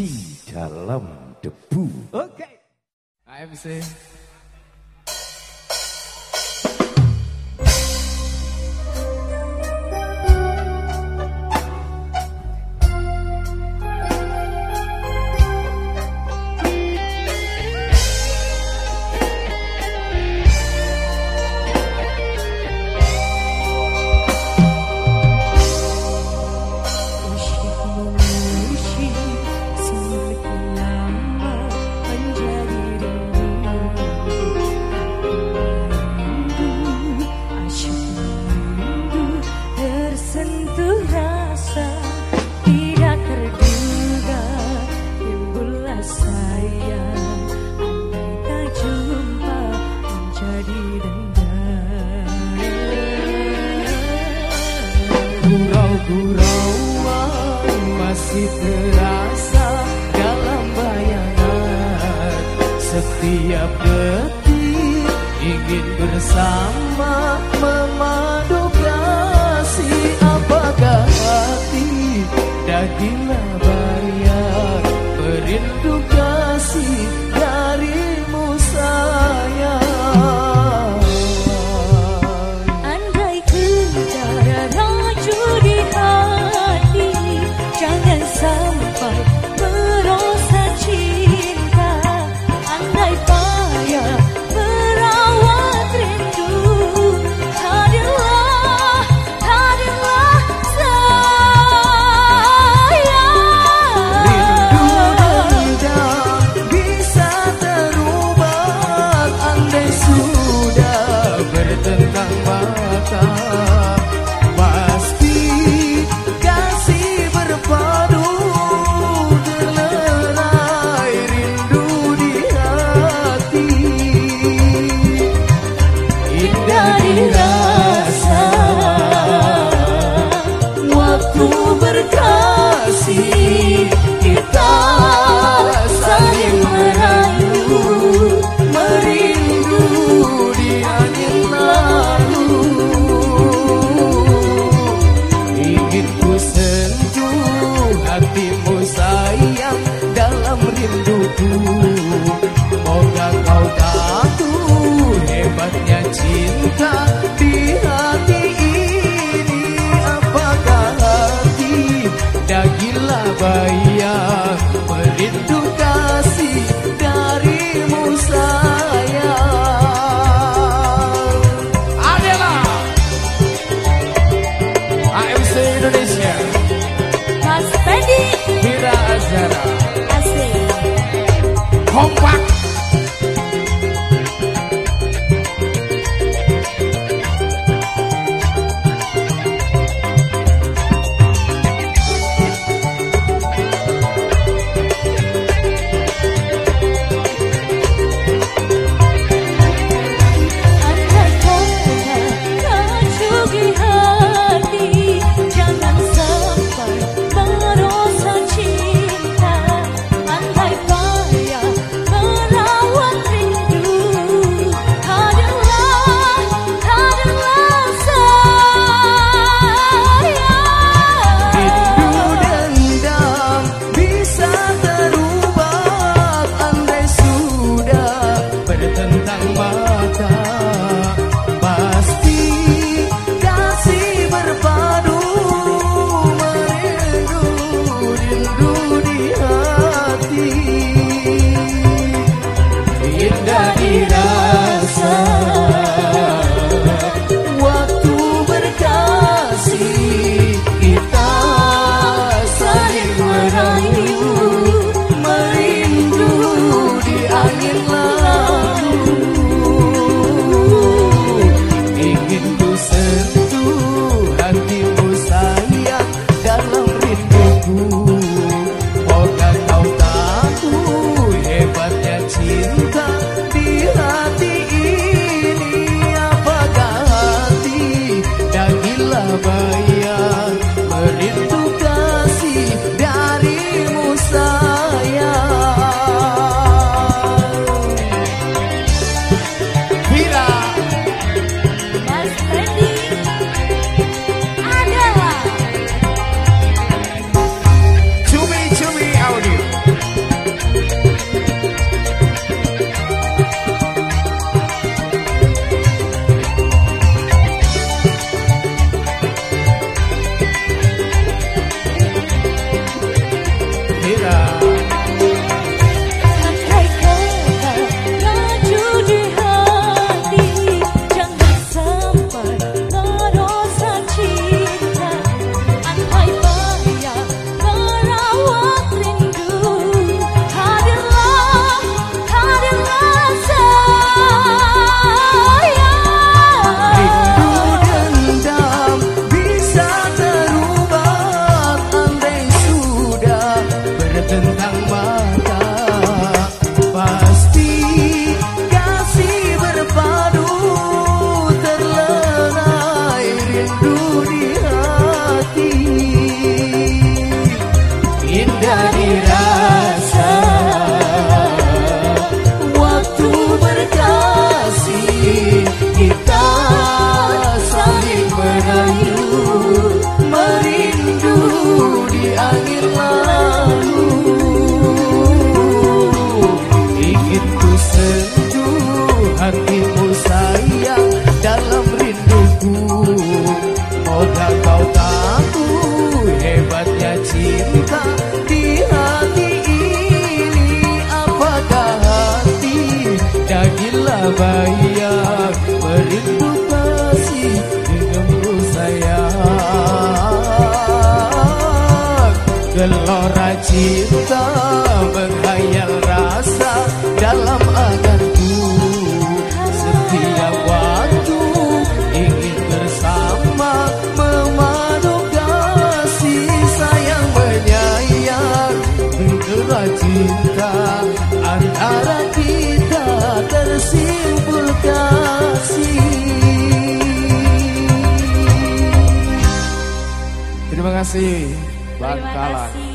Suci dalam debu. Oke. Okay. AMC. Gurauan masih terasa dalam bayangan. Setiap detik ingin bersama memadu kasih. Apakah hati dah Pasti kasih berpadu Merindu, rindu di hati. Indah, indah. Jadilah bayang merindu kasih denganmu sayang. Gelora cinta menghayal rasa dalam anganku kasih. Terima kasih